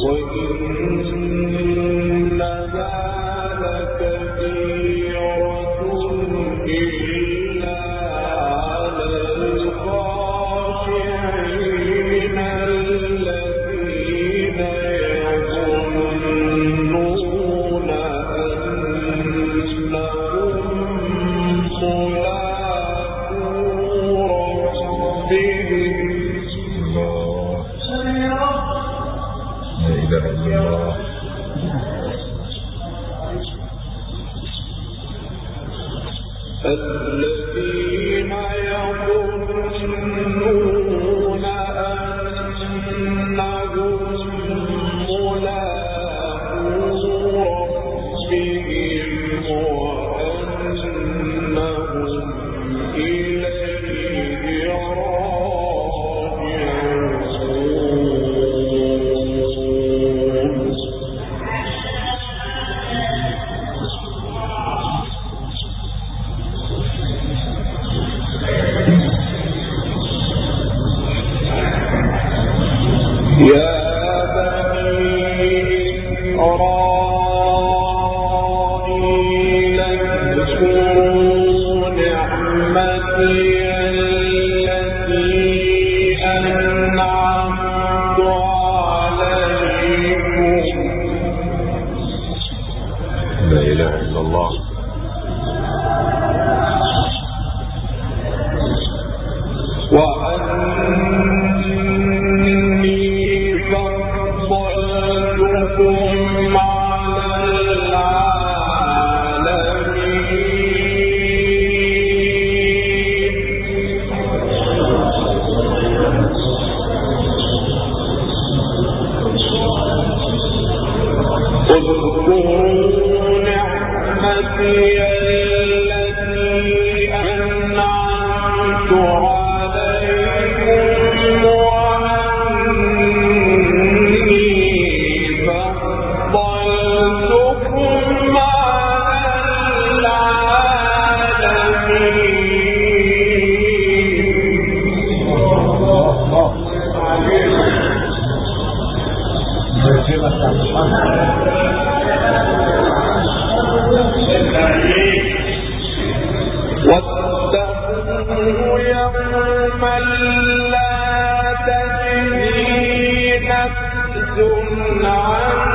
Thank عن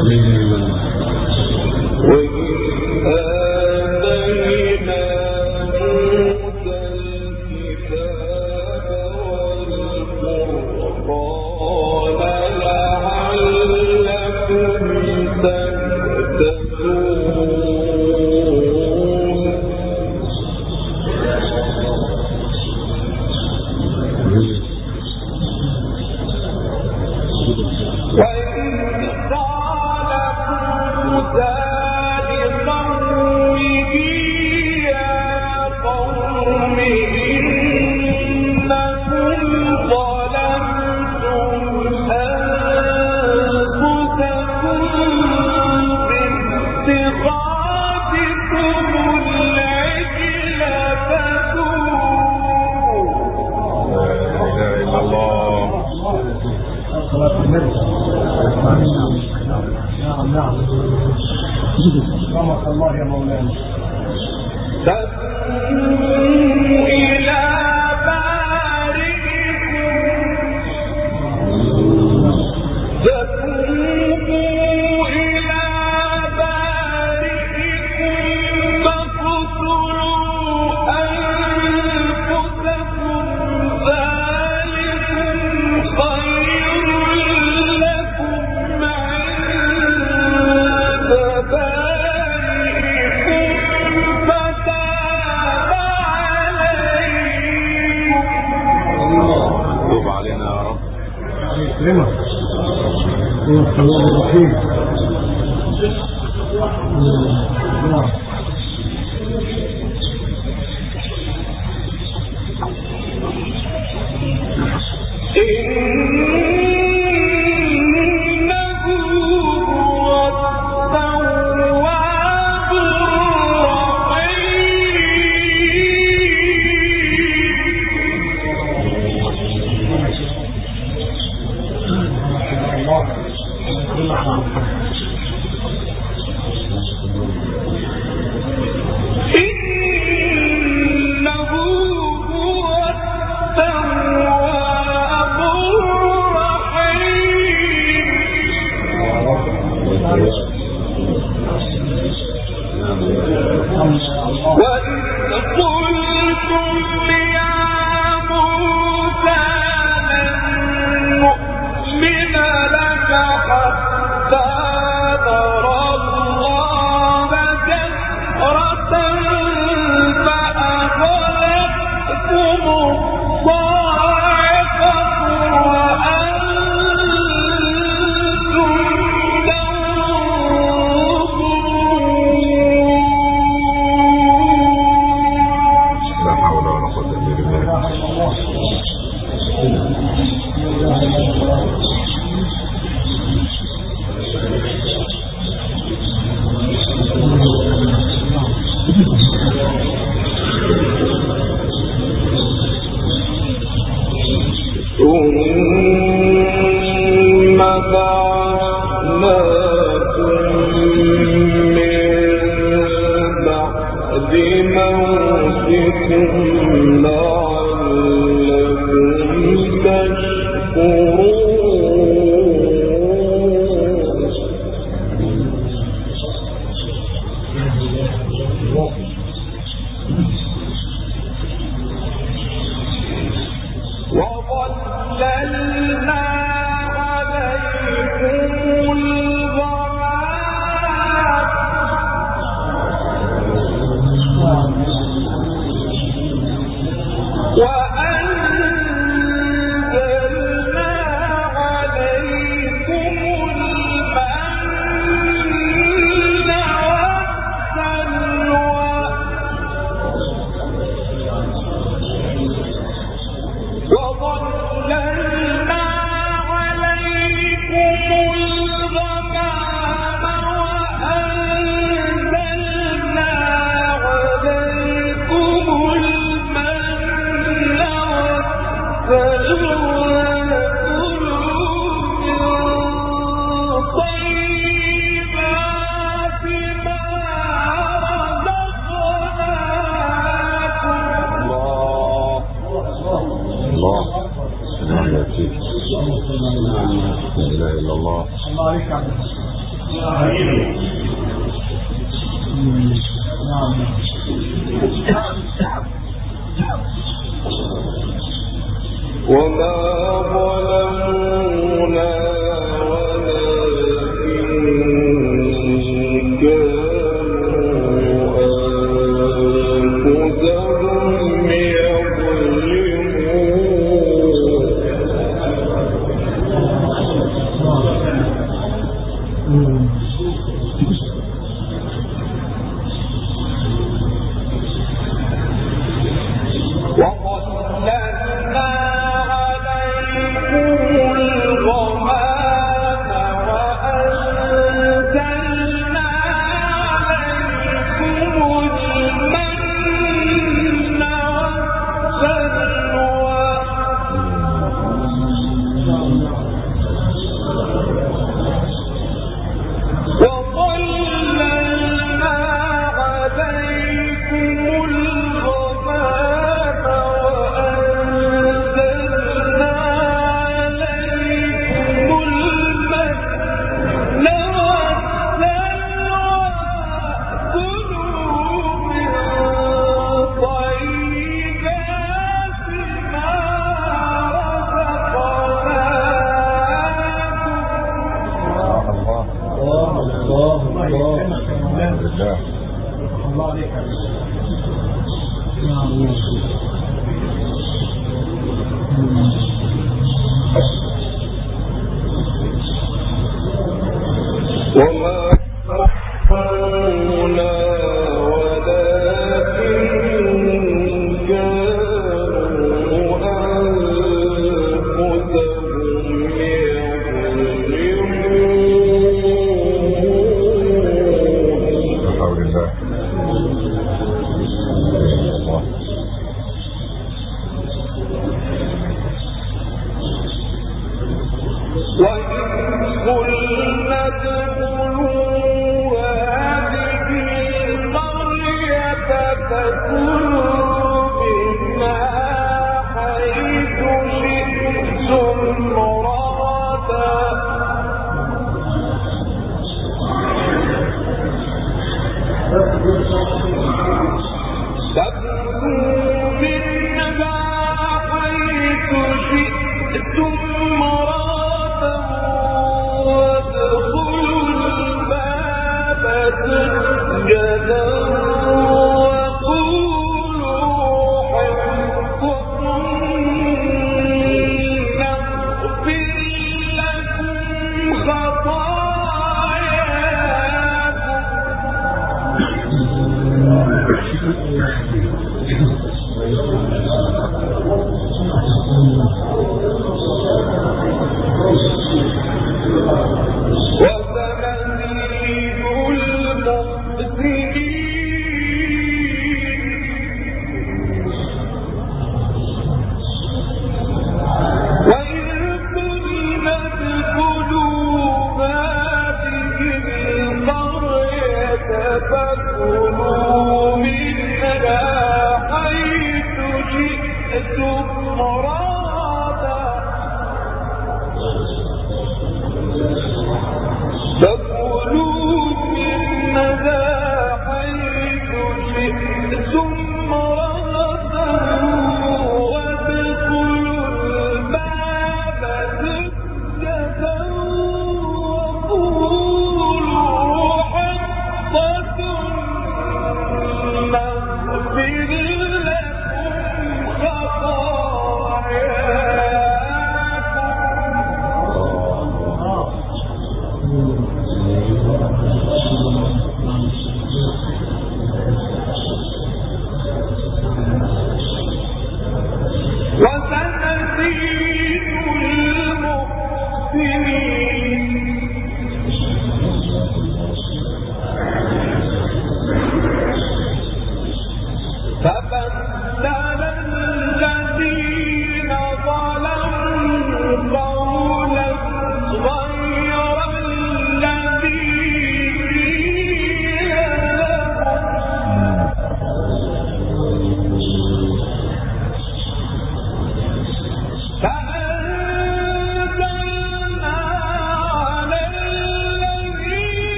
Amen. نعم نعم الله يا مولانا. لك حتى Lord.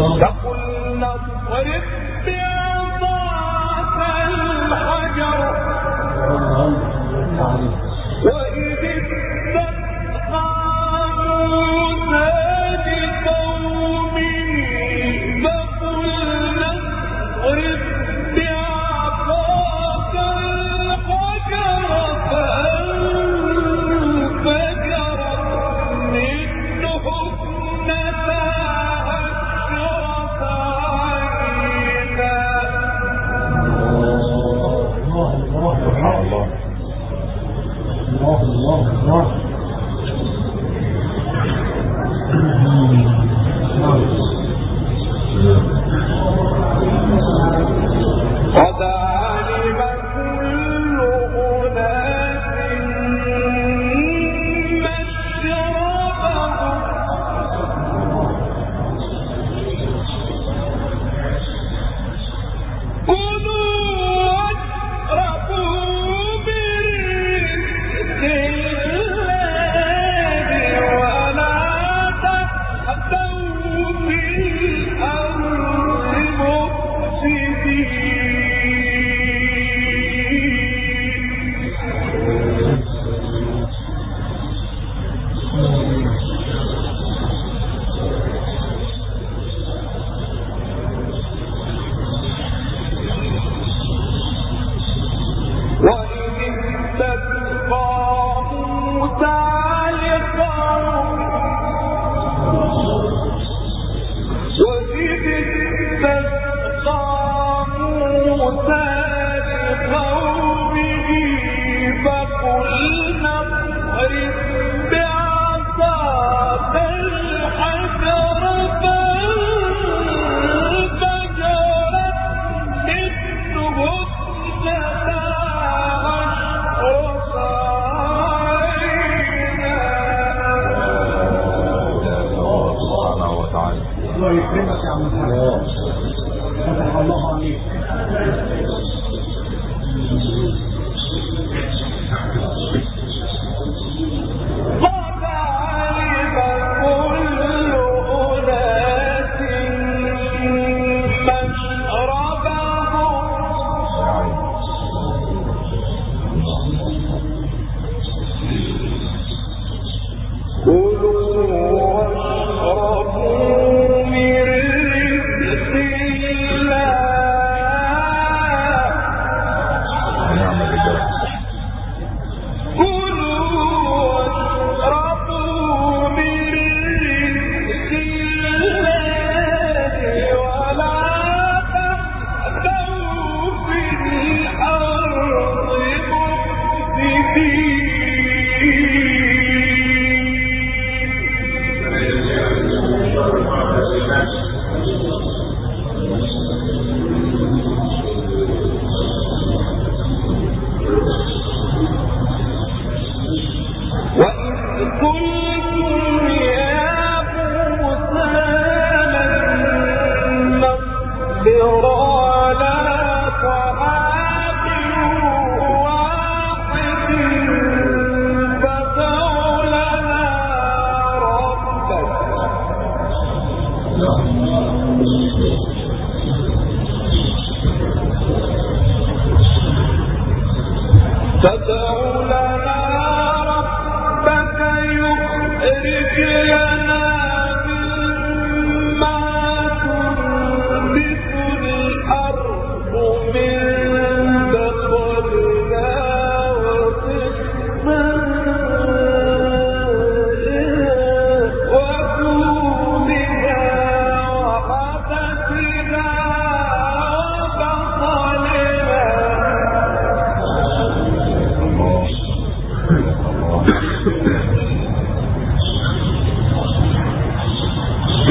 Allah.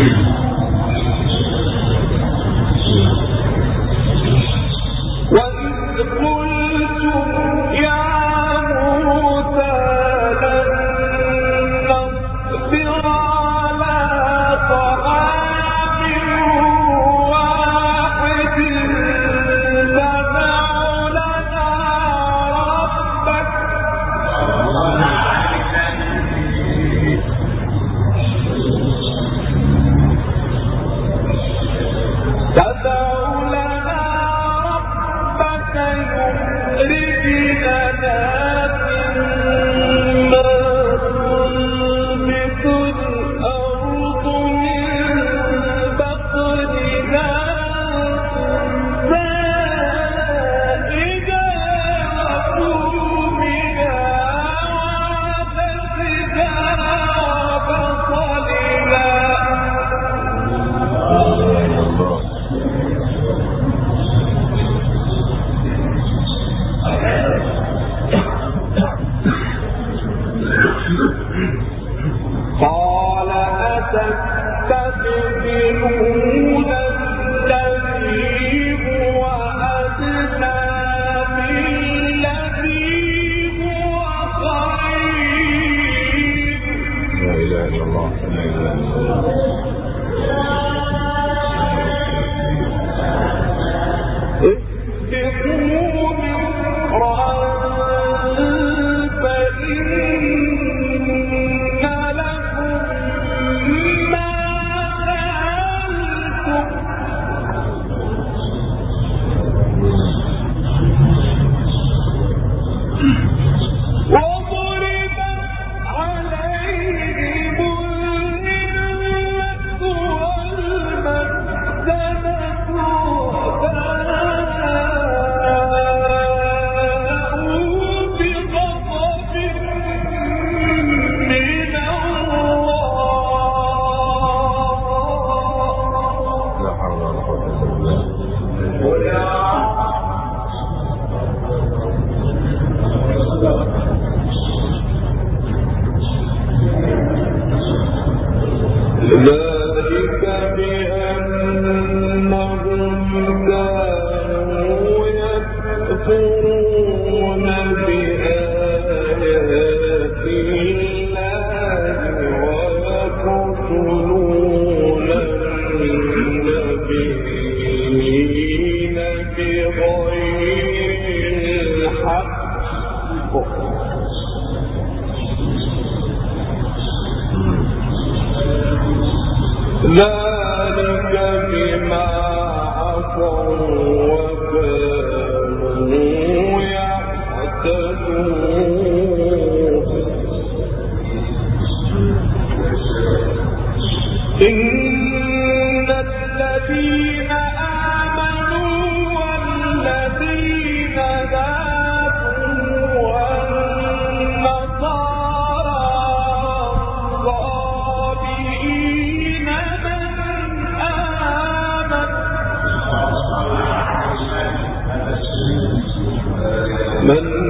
Spirit من